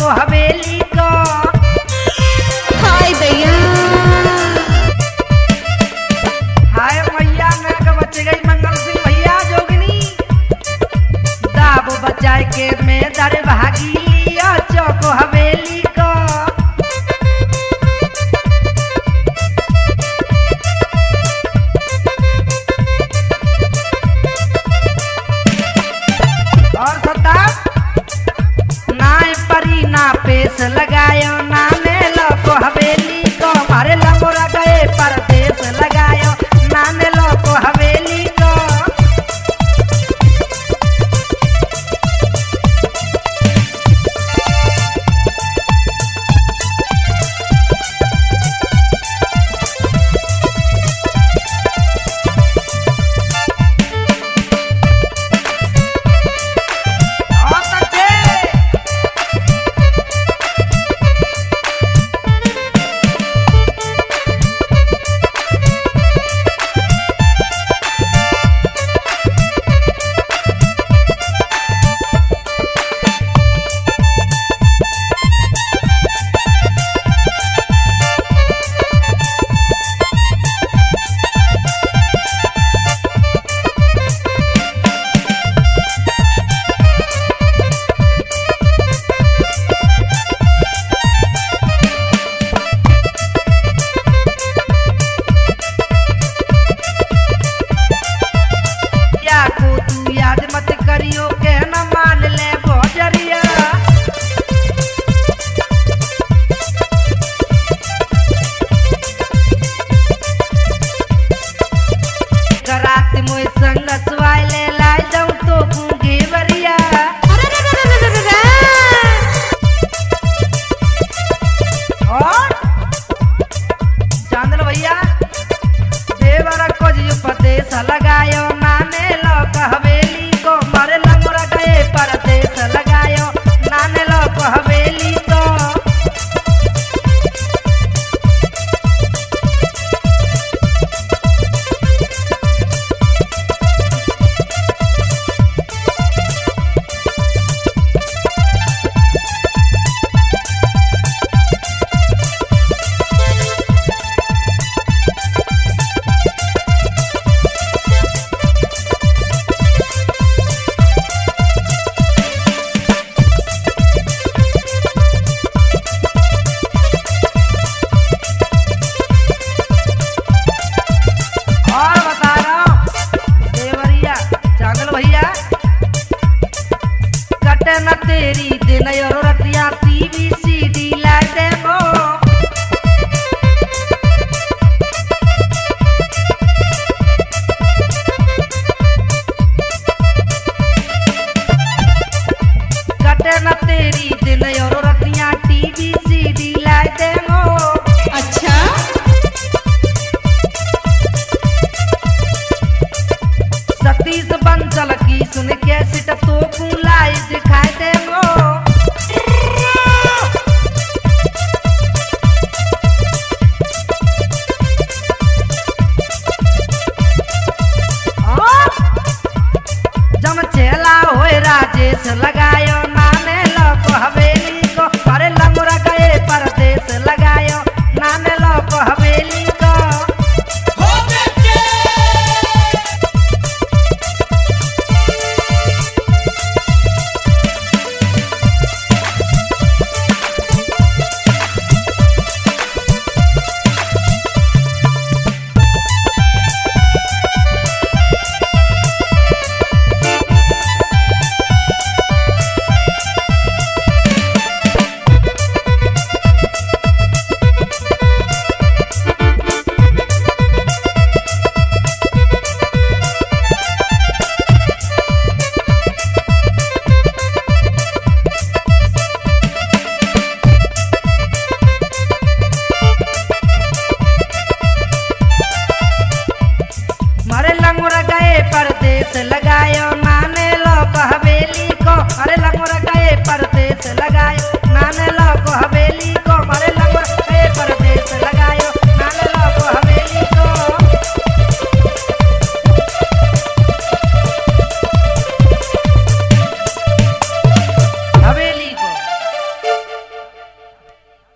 चौको हवेली लंगोरा गए परदेश लगायो। नाने ಸಲಗಾಯೋ